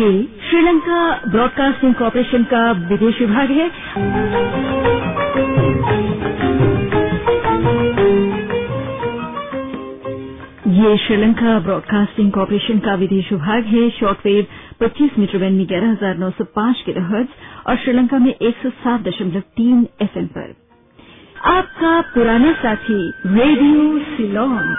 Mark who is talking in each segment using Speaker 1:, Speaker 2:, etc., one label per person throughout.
Speaker 1: ये Sri Lanka broadcasting corporation का विदेश विभाग है। ये श्रीलंका ब्रॉडकास्टिंग कॉरपोरेशन का विदेश विभाग है। शॉर्टवेव 25 मीटर बैंड में ग्यारह हज़ार नौ सौ पाँच के किलोहर्ट्ज और श्रीलंका में एक सौ सात दशमलव तीन एफएम पर। आपका पुराना साथी रेडियो सिलोन।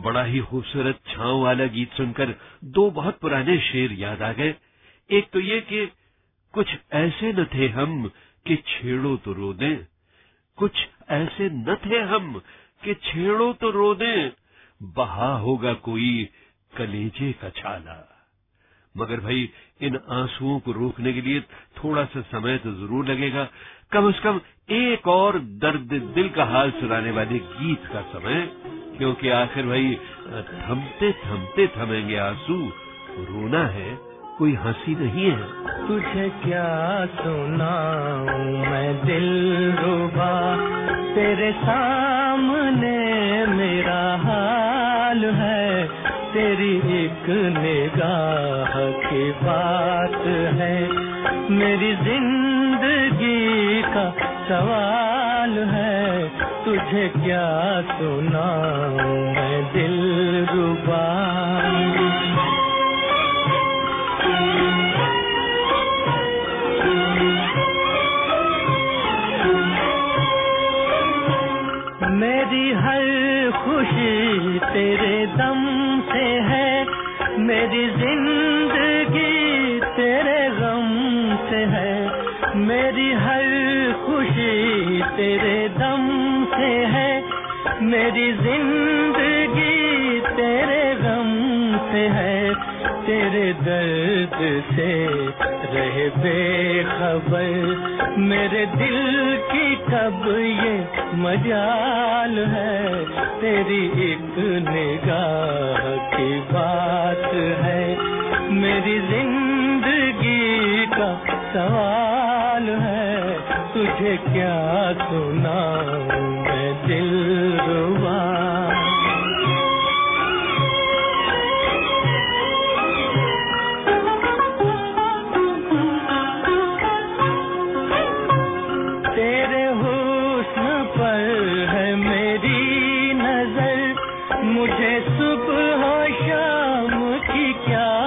Speaker 2: बड़ा ही खूबसूरत छांव वाला गीत सुनकर दो बहुत पुराने शेर याद आ गए। एक तो ये कि कुछ ऐसे न थे हम कि छेड़ो तो रो दें कुछ ऐसे न थे हम कि छेड़ो तो रो दें बहा होगा कोई कलेजे का छाला। मगर भाई, इन आंसुओं को रोकने के लिए थोड़ा सा समय तो ज़रूर लगेगा। कम से कम एक और दर्द दिल का हाल सुनाने वाले गीत का समय। क्योंकि आखिर भाई, थमते थमते थमेंगे आँसू। रोना है, कोई हँसी नहीं है।
Speaker 3: तुझे क्या सुनाऊं मैं दिल रुबा? तेरे सामने मेरा हाल है। तेरी एक निगाह की बात है। मेरी ज़िंदगी का सवाल तुझे क्या सुनाऊं? मैं दिल रुबा। मेरी हर खुशी तेरे दम से है। मेरी ज़िंदगी से रहे बेखबर। मेरे दिल की कब ये मजाल है। तेरी एक निगाह की बात है। मेरी ज़िंदगी का सवाल है, तुझे क्या सुनाऊं मुझे सुबह शाम की क्या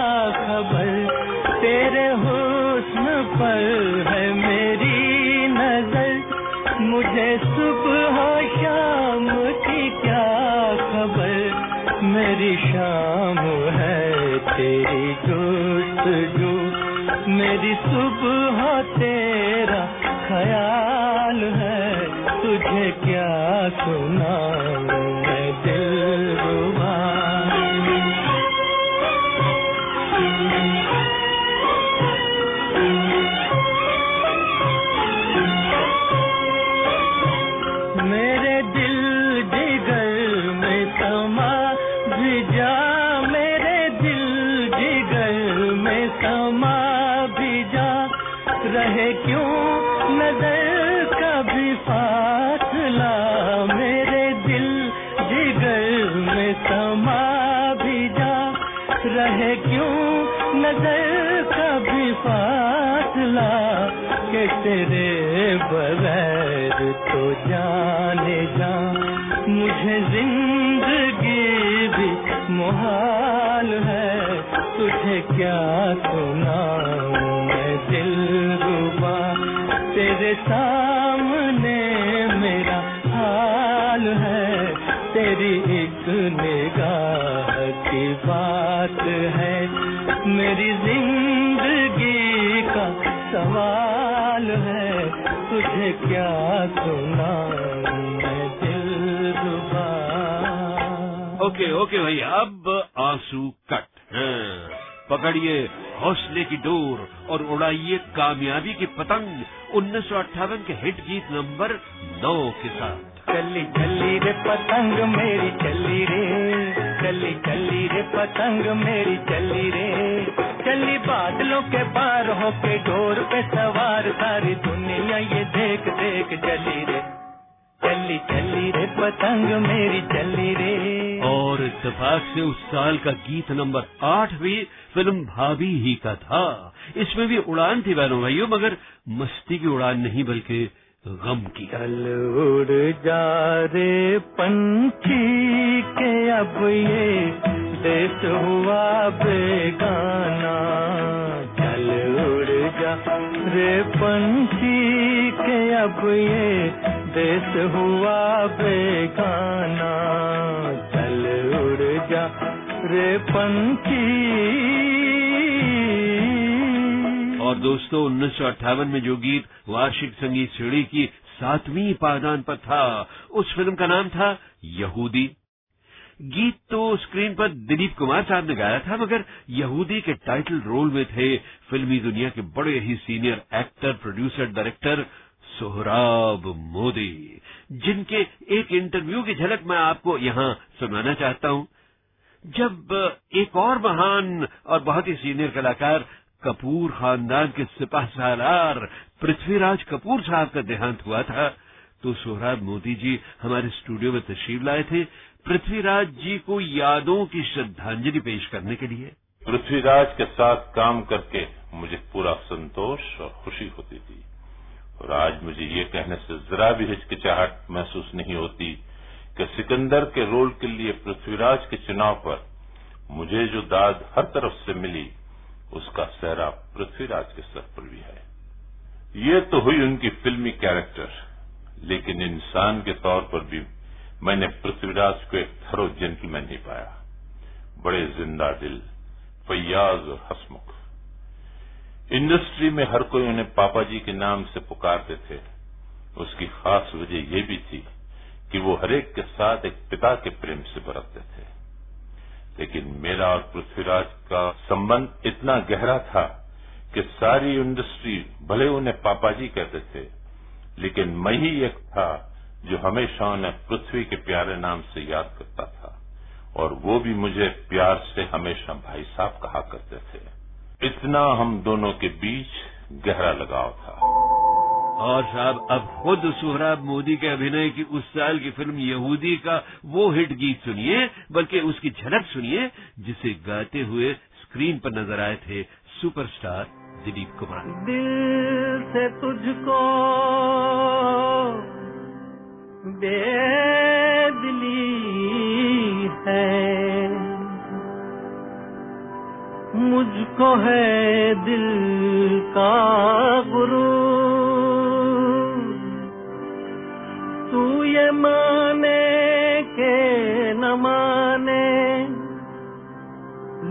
Speaker 3: नज़र कभी फासला के तेरे बगैर तो जाने जा। मुझे ज़िंदगी भी मुहाल है, तुझे क्या सुनाऊं?
Speaker 2: ओके ओके भाई, अब आँसू कट पकड़िए हौसले की डोर और उड़ाइए कामयाबी की पतंग। उन्नीस सौ अट्ठावन के हिट गीत नंबर नौ के साथ।
Speaker 3: चली चली रे पतंग मेरी, चली रे। चली चली रे पतंग मेरी, चली रे। चली बादलों के पार होके डोर पे सवार सारी दुनिया ये देख देख चली रे। चली चली रे पतंग मेरी चली रे।
Speaker 2: और इत्तेफाक से उस साल का गीत नंबर आठ भी फ़िल्म भाभी ही का था। इसमें भी उड़ान थी बहनों भाइयों मगर मस्ती की उड़ान नहीं बल्कि गम की।
Speaker 3: चल उड़ जा रे पंछी के अब ये देश हुआ बेगाना। चल उड़ जा रे पंछी के अब ये देश हुआ बेगाना, चल उड़ जा रे पंछी।
Speaker 2: और दोस्तों, उन्नीस सौ अट्ठावन में जो गीत वार्षिक संगीत श्रेणी की सातवीं पायदान पर था, उस फ़िल्म का नाम था यहूदी। गीत तो स्क्रीन पर दिलीप कुमार साहब ने गाया था, मगर यहूदी के टाइटल रोल में थे फिल्मी दुनिया के बड़े ही senior actor, producer, director Sohrab Modi, जिनके एक इंटरव्यू की झलक मैं आपको यहाँ सुनाना चाहता हूँ। जब एक और महान और बहुत ही सीनियर कलाकार कपूर खानदान के सिपाह सालार पृथ्वीराज कपूर साहब का देहांत हुआ था तो सोहराब मोदी जी हमारे स्टूडियो में तशरीफ़ लाए थे पृथ्वीराज जी को यादों की श्रद्धांजलि पेश करने के लिए।
Speaker 4: पृथ्वीराज के साथ काम करके मुझे पूरा संतोष और खुशी होती थी। और आज मुझे ये कहने से जरा भी हिचकिचाहट महसूस नहीं होती कि सिकंदर के रोल के लिए पृथ्वीराज के चुनाव पर मुझे जो दाद हर तरफ़ से मिली, उसका सहरा पृथ्वीराज के सर पर भी है। ये तो हुई उनकी फिल्मी कैरेक्टर, लेकिन इंसान के तौर पर भी मैंने पृथ्वीराज को एक थरो जेंटलमैन ही पाया। बड़े ज़िंदा दिल, फैयाज और हसमुख। इंडस्ट्री में हर कोई उन्हें पापा जी के नाम से पुकारते थे। उसकी खास वजह यह भी थी कि वो हरेक के साथ एक पिता के प्रेम से बरतते थे। लेकिन मेरा और पृथ्वीराज का संबंध इतना गहरा था कि सारी इंडस्ट्री भले उन्हें पापा जी कहते थे, लेकिन मैं ही एक था जो हमेशा उन्हें पृथ्वी के प्यारे नाम से याद करता था। और वो भी मुझे प्यार से हमेशा भाई साहब कहा करते थे। इतना हम दोनों के बीच गहरा लगाव था।
Speaker 2: और साहब अब खुद सोहराब मोदी के अभिनय की उस साल की फ़िल्म यहूदी का वो हिट गीत सुनिए बल्कि उसकी झलक सुनिए जिसे गाते हुए स्क्रीन पर नज़र आए थे सुपरस्टार दिलीप कुमार।
Speaker 3: दिल से तुझको बेदिली है। मुझको है दिल का गुरु तू ये माने के न माने,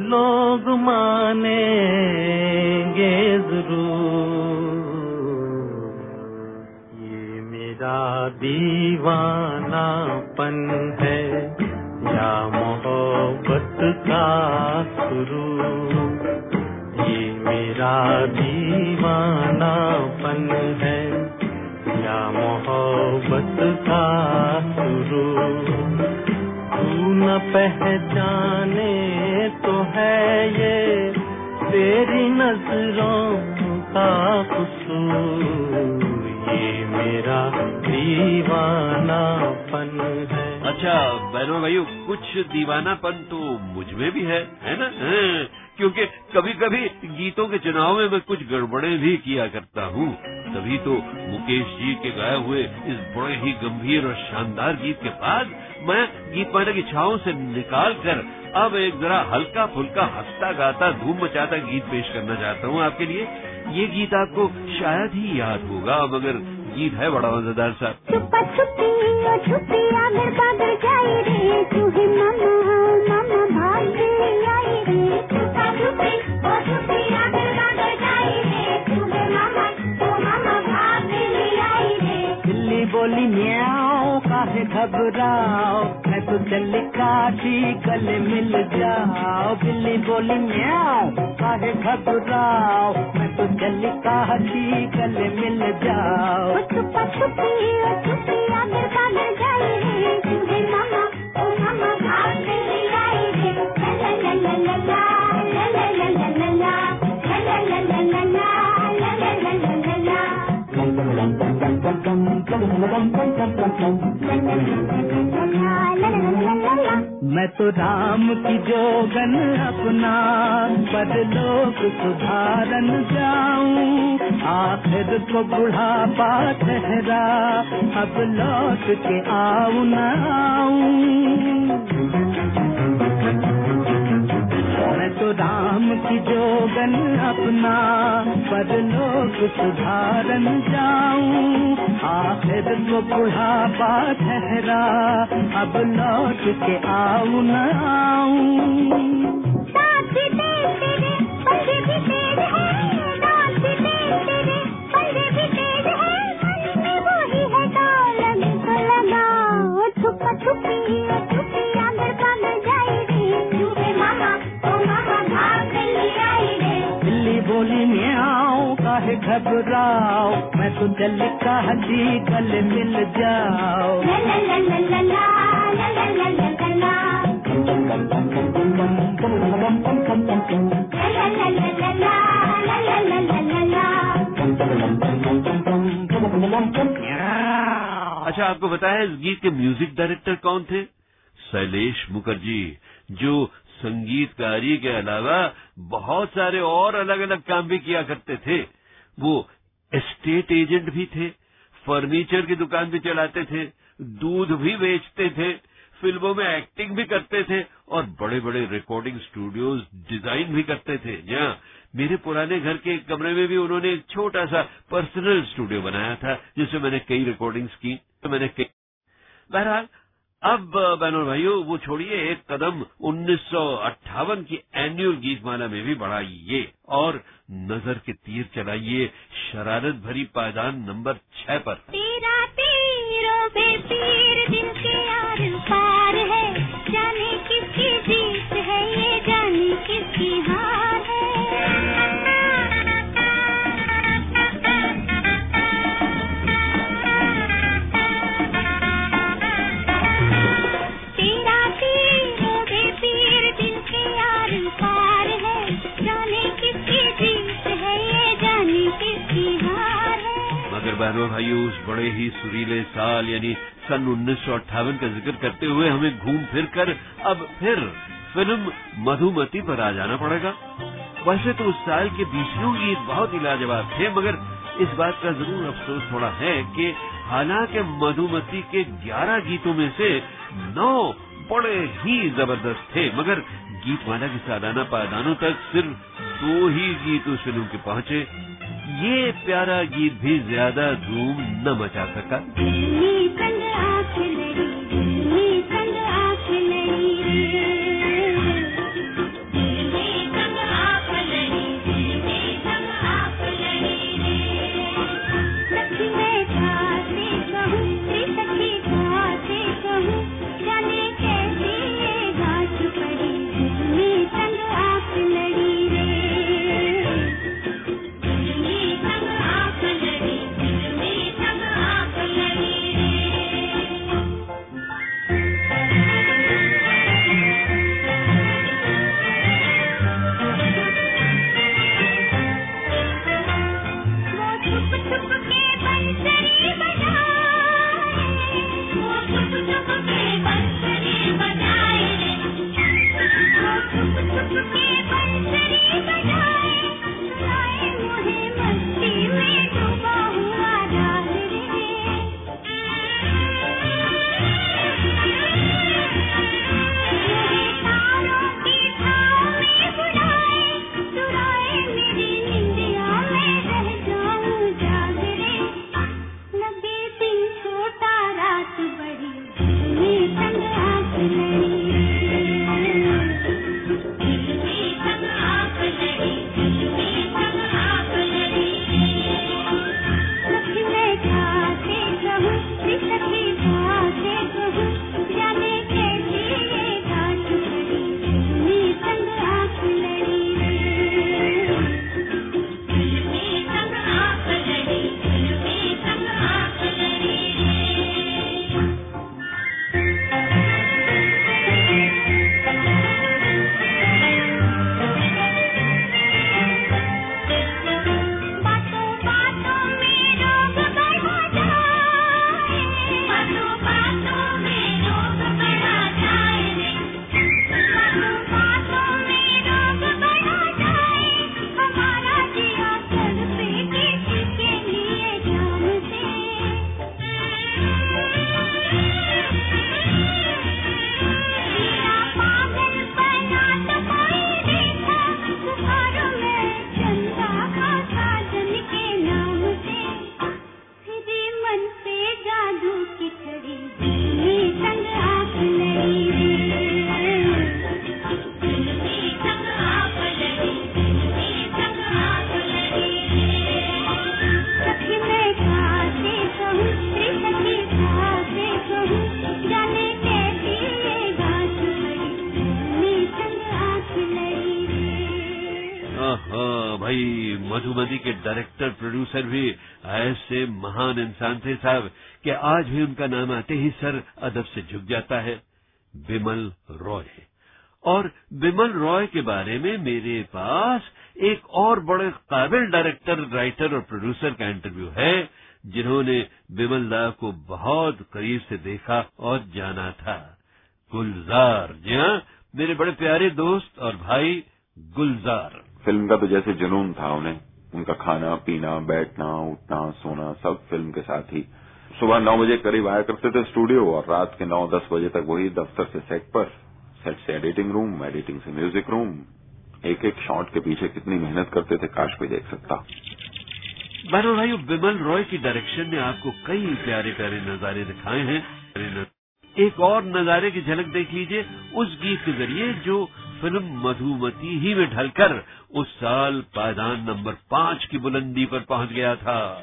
Speaker 3: लोग मानेंगे ज़रूर। ये मेरा दीवानापन है। का शुरू ये मेरा दीवानापन है, या मोहब्बत का शुरू तू न पहचाने तो है ये, तेरी नज़रों का कसूर। मेरा दीवानापन है।
Speaker 2: अच्छा बहनों भाइयों कुछ दीवानापन तो मुझमें भी है है ना? हाँ, क्योंकि कभी कभी गीतों के चुनाव में मैं कुछ गड़बड़े भी किया करता हूँ। तभी तो मुकेश जी के गाए हुए इस बड़े ही गंभीर और शानदार गीत के बाद मैं गीत माने की छाओं से निकाल कर अब एक जरा हल्का फुल्का हंसता गाता धूम मचाता गीत पेश करना चाहता हूँ आपके लिए। ये गीत आपको शायद ही याद होगा अब अगर गीत है बड़ा मज़ेदार सा।
Speaker 3: बोली म्याओ काहे घबराओ? मैं तो चल काठी गले मिल जाओ। बिल्ली बोली म्याओ काहे घबराओ मैं तो जल का हसी गल मिल जाओ
Speaker 5: में जाए तुझे मामा ओ मामा भाग
Speaker 6: मैं तो राम की जोगन अपना लोग सुधारन जाऊँ। आखिर को बुढ़ापा ठहरा, अब लौट के आऊँ न आऊँ। तो राम की जोगन अपना पर लोग सुधारन जाऊँ। आखिर को बुढ़ापा ठहरा अब लौट के आऊँ न आऊँ। बिल्ली बोली म्याऊं काहे घबराओ मैं तो दिल का हदी गले मिल जाओ
Speaker 2: अच्छा आपको बताया इस गीत के म्यूज़िक डायरेक्टर कौन थे शैलेश मुखर्जी, जो संगीतकारी के अलावा बहुत सारे और अलग अलग काम भी किया करते थे। वो एस्टेट एजेंट भी थे फर्नीचर की दुकान भी चलाते थे, दूध भी बेचते थे, फ़िल्मों में एक्टिंग भी करते थे और बड़े बड़े रिकॉर्डिंग स्टूडियोज डिज़ाइन भी करते थे। जहाँ मेरे पुराने घर के कमरे में भी उन्होंने एक छोटा सा पर्सनल स्टूडियो बनाया था, जिसमें मैंने कई रिकॉर्डिंग्स की, मैंने कई बहरहाल अब बहनों भाइयों, वो छोड़िए, एक कदम उन्नीस की एनुअल गीतमाला में भी बढ़ाइए और नज़र के तीर चलाइए शरारत भरी पायदान नंबर छह पर।
Speaker 5: तेरा तीरों पे तीर दिन के यार पार है, जाने
Speaker 2: बहनों, भाइयों, उस बड़े ही सुरीले साल, यानी सन उन्नीस सौ अट्ठावन का ज़िक्र करते हुए हमें घूम फिर कर अब फिर फ़िल्म मधुमती पर आ जाना पड़ेगा। वैसे तो उस साल के बीसियों गीत बहुत ही लाजवाब थे, मगर इस बात का ज़रूर अफसोस थोड़ा है कि हालाँकि मधुमती के 11 गीतों में से नौ बड़े ही ज़बरदस्त थे, मगर गीतमाला की सालाना पायदानों तक सिर्फ़ दो ही गीत उस फ़िल्म के पहुँचे। ये प्यारा गीत भी ज़्यादा धूम न मचा सका। डायरेक्टर प्रोड्यूसर भी ऐसे महान इंसान थे साहब कि आज भी उनका नाम आते ही सर अदब से झुक जाता है। बिमल रॉय और बिमल रॉय के बारे में मेरे पास एक और बड़े काबिल डायरेक्टर राइटर और प्रोड्यूसर का इंटरव्यू है, जिन्होंने बिमल दा को बहुत करीब से देखा और जाना था। गुलजार। जी हाँ मेरे बड़े प्यारे दोस्त और भाई गुलजार।
Speaker 7: फ़िल्म का तो जैसे जुनून था उन्हें। उनका खाना, पीना, बैठना, उठना, सोना, सब फ़िल्म के साथ ही। सुबह नौ बजे करीब आया करते थे स्टूडियो और रात के नौ दस बजे तक वही दफ्तर से सेट पर। सेट से एडिटिंग रूम एडिटिंग से म्यूज़िक रूम एक एक शॉट के पीछे कितनी मेहनत करते थे, काश कोई देख सकता।
Speaker 2: बहनों, भाइयों, बिमल रॉय की डायरेक्शन ने आपको कई प्यारे प्यारे नजारे दिखाए हैं। एक और नजारे की झलक देख लीजिए, उस गीत के ज़रिए जो फ़िल्म मधुमती ही में ढलकर उस साल पायदान नंबर पाँच की बुलंदी पर पहुँच गया था।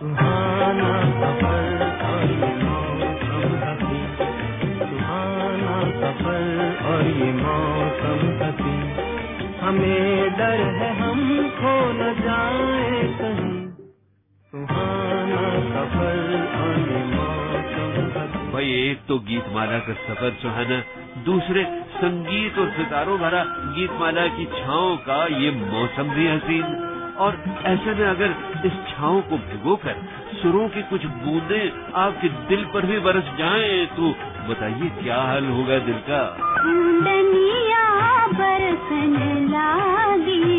Speaker 3: हमें डर है हम खो न जाए कहीं।
Speaker 2: भाई, एक तो गीतमाला का सफ़र सुहाना, दूसरे संगीत और सितारों भरा गीतमाला की छाओ का ये मौसम भी हसीन। और ऐसे में अगर इस छाओ को भिगोकर सुरों की कुछ बूंदे आपके दिल पर भी बरस जाएँ तो बताइए क्या हाल होगा दिल का?
Speaker 5: बरसन लागी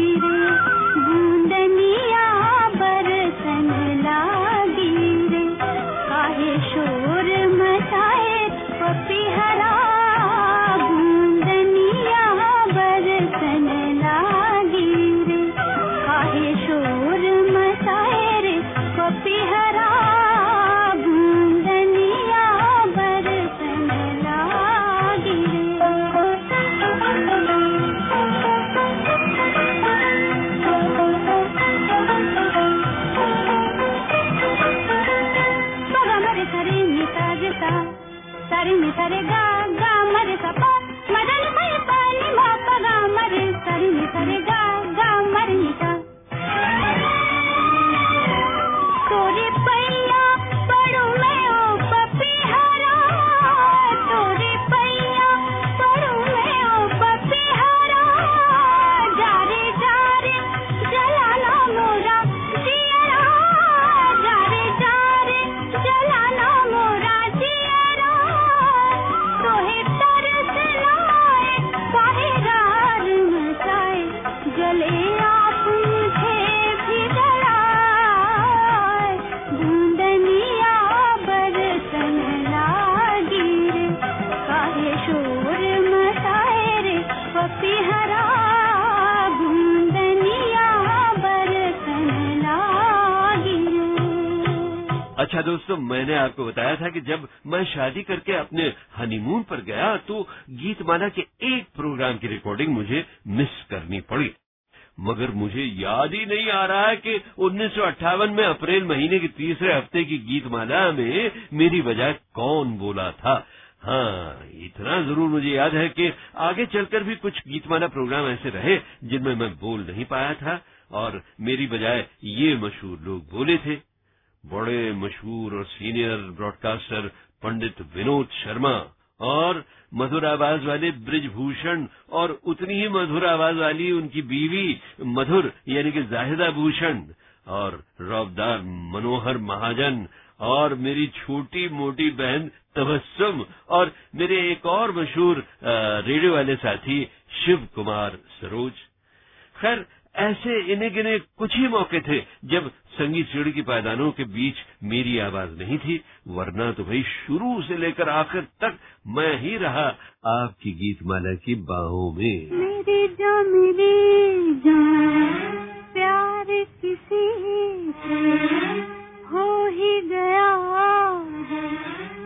Speaker 2: मैंने आपको बताया था कि जब मैं शादी करके अपने हनीमून पर गया तो गीतमाला के एक प्रोग्राम की रिकॉर्डिंग मुझे मिस करनी पड़ी। मगर मुझे याद ही नहीं आ रहा है कि उन्नीस सौ अट्ठावन में अप्रैल महीने के तीसरे हफ़्ते की गीतमाला में मेरी बजाय कौन बोला था? हाँ इतना ज़रूर मुझे याद है कि आगे चलकर भी कुछ गीतमाला प्रोग्राम ऐसे रहे जिनमें मैं बोल नहीं पाया था और मेरी बजाय ये मशहूर लोग बोले थे। बड़े मशहूर और सीनियर ब्रॉडकास्टर पंडित विनोद शर्मा और मधुर आवाज़ वाले ब्रिजभूषण और उतनी ही मधुर आवाज़ वाली उनकी बीवी मधुर, यानी कि जाहिदा भूषण और रौबदार मनोहर महाजन और मेरी छोटी मोटी बहन तबस्सुम और मेरे एक और मशहूर रेडियो वाले साथी शिव कुमार सरोज। खैर, ऐसे इन्हें गिने कुछ ही मौके थे जब संगीत सीढ़ी की पायदानों के बीच मेरी आवाज़ नहीं थी, वरना तो भाई शुरू से लेकर आखिर तक मैं ही रहा आपकी गीत माला की बाहों में।
Speaker 5: मेरी जान मेरी जान, प्यार किसी हो ही गया।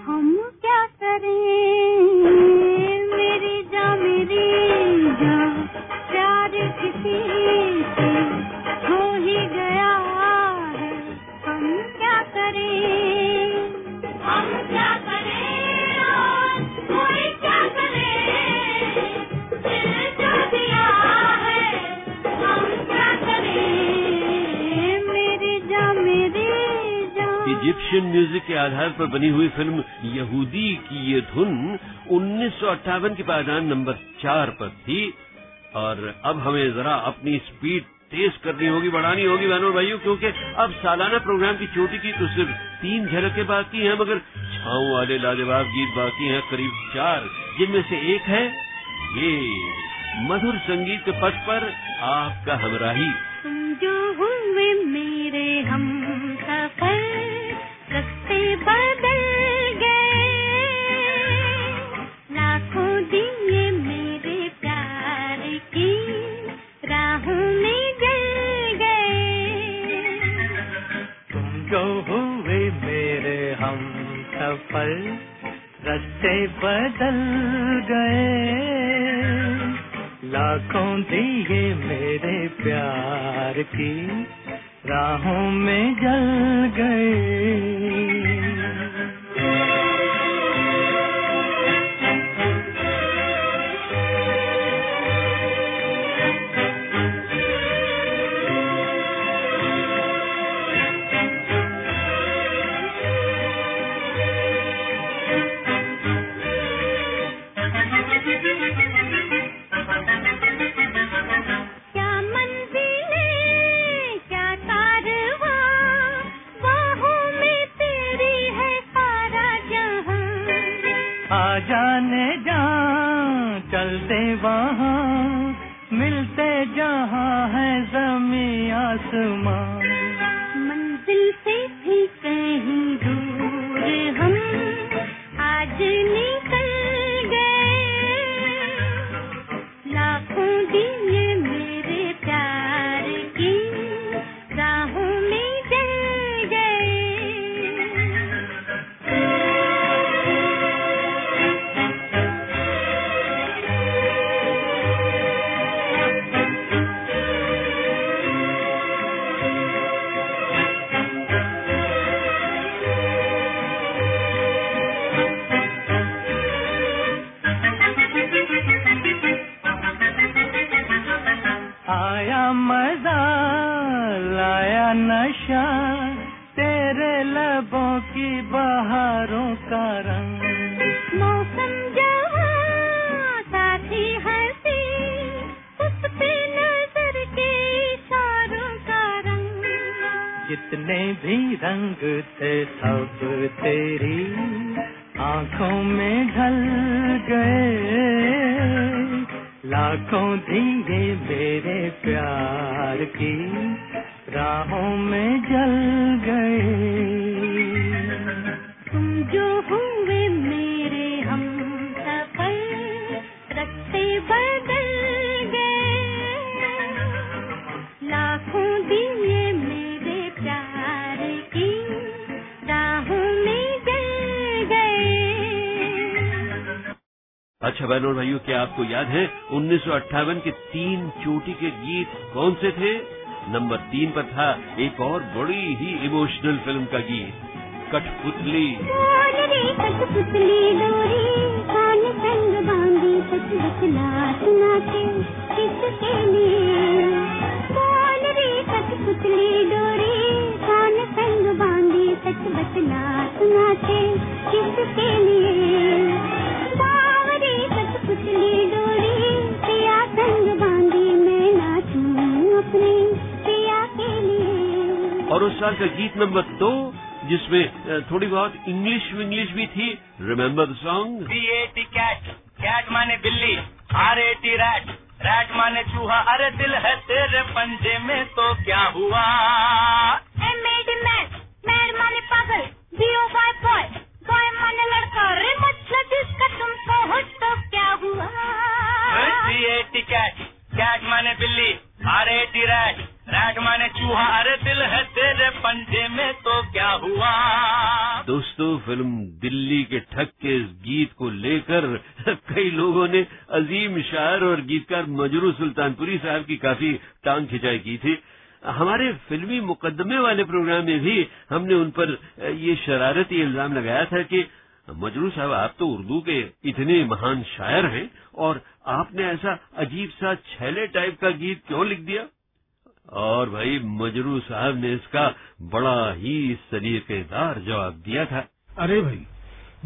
Speaker 5: हम क्या करें? मेरी जान मेरी जान, प्यार किसी हो ही गया।
Speaker 2: इजिप्शियन म्यूज़िक के आधार पर बनी हुई फ़िल्म यहूदी की ये धुन उन्नीस के पायदान नंबर चार पर थी। और अब हमें जरा अपनी स्पीड तेज करनी होगी, बढ़ानी होगी बहनों भाइयों, क्योंकि अब सालाना प्रोग्राम की चोटी की तो सिर्फ़ तीन झलकें बाकी हैं, मगर छाऊ वाले लाजवाब गीत बाकी हैं, करीब चार, जिनमें से एक है, ये मधुर संगीत के पथ पर आपका हमराही।
Speaker 5: जो हुए मेरे हम सफ़र रस्ते बदल गए। लाखों दिए मेरे प्यार की राहों में जल गए।
Speaker 3: जाने जा चलते वहाँ मिलते जहाँ है जमी आसमां।
Speaker 2: बहनों और भाइयों, क्या आपको याद है, उन्नीस सौ अट्ठावन के तीन चोटी के गीत कौन से थे? नंबर तीन पर था एक और बड़ी ही इमोशनल फ़िल्म का गीत, कठपुतली।
Speaker 5: डोरी? लिए? डोरी? सच बचना सुनाते किसके लिए? लिए
Speaker 2: साल का गीत नंबर दो जिसमें थोड़ी बहुत इंग्लिश विंग्लिश भी थी। Remember the song
Speaker 8: C A T cat cat माने बिल्ली R A T rat rat माने चूहा। अरे दिल है तेरे पंजे में तो क्या हुआ?
Speaker 5: M A D mad mad माने पागल B O Y boy boy माने लड़का। रे मतलब जिसका तुमको हो तो क्या हुआ?
Speaker 8: C A T cat cat माने बिल्ली R A T rat rat माने चूहा, अरे दिल है तेरे पंजे में तो क्या हुआ?
Speaker 2: दोस्तों, फ़िल्म दिल्ली के ठग के इस गीत को लेकर कई लोगों ने अजीम शायर और गीतकार मजरू सुल्तानपुरी साहब की काफ़ी टांग खिंचाई की थी। हमारे फिल्मी मुकदमे वाले प्रोग्राम में भी हमने उन पर ये शरारती इल्ज़ाम लगाया था कि मजरू साहब, आप तो उर्दू के इतने महान शायर हैं और आपने ऐसा अजीब सा छैले टाइप का गीत क्यों लिख दिया? और भाई मजरू साहब ने इसका बड़ा ही सलीकेदार जवाब दिया था।
Speaker 9: अरे भाई,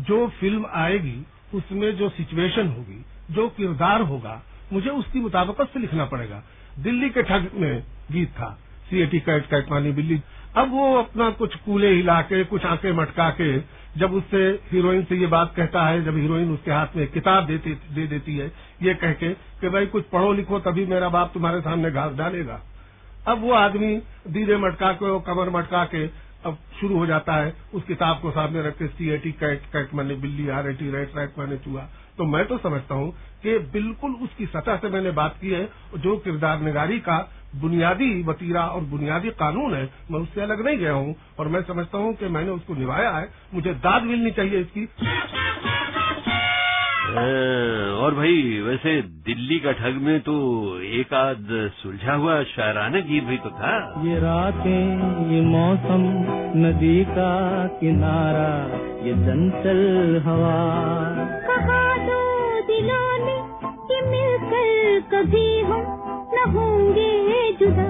Speaker 9: जो फ़िल्म आएगी, उसमें जो सिचुएशन होगी, जो किरदार होगा, मुझे उसकी मुताबिकत से लिखना पड़ेगा। दिल्ली के ठग में गीत था सीएटी कैट कैटमानी बिल्ली। अब वो अपना कुछ कूले हिला के कुछ आँखें मटका के जब उससे हीरोइन से ये बात कहता है, जब हीरोइन उसके हाथ में किताब दे देती है, ये कह के कि भाई कुछ पढ़ो लिखो, तभी मेरा बाप तुम्हारे सामने घास डालेगा। अब वो आदमी दीदे मटका के और कमर मटका के अब शुरू हो जाता है। उस किताब को सामने रख के सी एटी कैट कैट माने बिल्ली आर एटी रेट रैट माने चूहा। तो मैं तो समझता हूँ कि बिल्कुल उसकी सतह से मैंने बात की है, जो किरदार निगारी का बुनियादी वतीरा और बुनियादी कानून है, मैं उससे अलग नहीं गया हूँ। और मैं समझता हूँ कि मैंने उसको निभाया है। मुझे दाद मिलनी चाहिए इसकी।
Speaker 2: और भाई वैसे दिल्ली का ठग में तो एक आध सुलझा हुआ शायराना गीत भी तो था।
Speaker 10: ये रातें ये मौसम नदी का किनारा ये चंचल हवा।
Speaker 5: कहा दो दिलों ने कि मिलकर कभी हम न होंगे जुदा।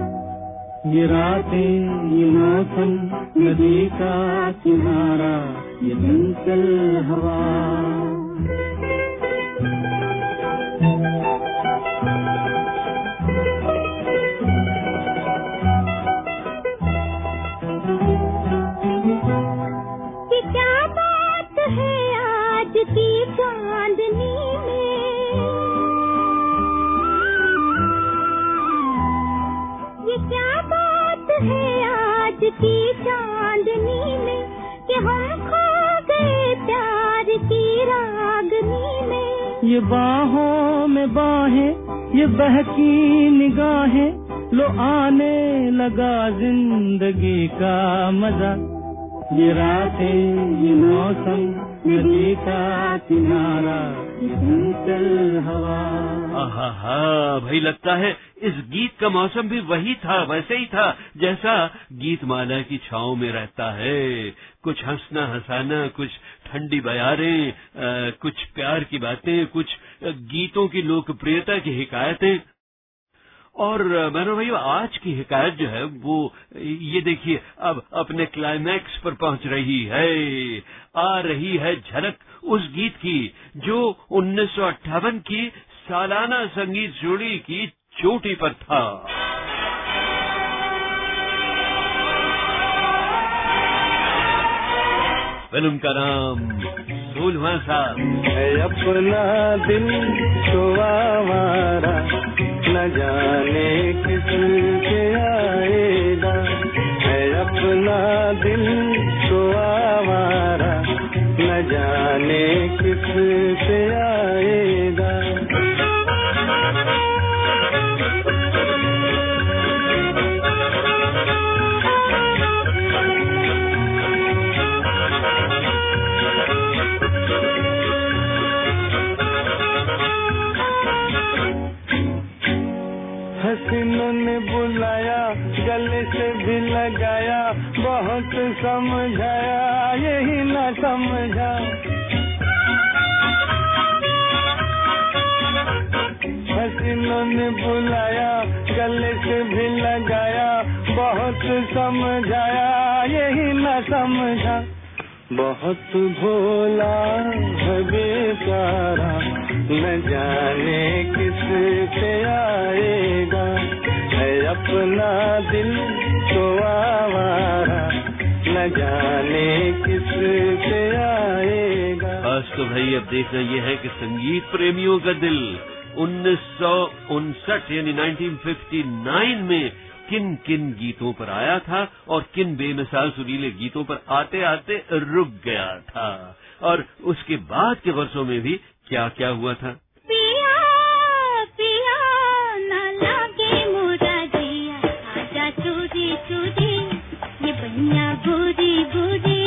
Speaker 10: ये रातें ये मौसम नदी का किनारा ये चंचल हवा।
Speaker 5: ये
Speaker 10: बाहों में बाहें, ये बहकी निगाहें, लो आने लगा ज़िंदगी का मज़ा। ये रातें, ये मौसम नदी का किनारा, ये हवा।
Speaker 2: हा, भाई लगता है का मौसम भी वही था, वैसे ही था, जैसा गीतमाला की छाओ में रहता है। कुछ हंसना हंसाना, कुछ ठंडी बयारें कुछ प्यार की बातें, कुछ गीतों की लोकप्रियता की हिकायतें। और मैनो भाई आज की हिकायत जो है, वो, ये देखिए, अब अपने क्लाइमैक्स पर पहुँच रही है। आ रही है झलक उस गीत की, जो उन्नीस सौ अट्ठावन की सालाना संगीत जोड़ी की चोटी पर था। फ़िल्म का नाम सोलवा साल
Speaker 10: अपना दिल तो न जाने किस के आएगा। है अपना दिल तो न जाने किस से आएगा। ने बुलाया, गले से भी लगाया, बहुत समझाया, यही न समझा। हसीनों ने बुलाया, गले से भी लगाया, बहुत समझाया, यही न समझा। बहुत भोला है बेचारा, न जाने किस से आएगा। अपना दिल तो आवारा, न जाने किस से आएगा।
Speaker 2: बस तो भाई, अब देखना यह है कि संगीत प्रेमियों का दिल उन्नीस सौ उनसठ, यानी 1959 में किन किन गीतों पर आया था और किन बेमिसाल सुरीले गीतों पर आते आते रुक गया था। और उसके बाद के वर्षों में भी क्या क्या हुआ था?
Speaker 5: ये बनिया गोरी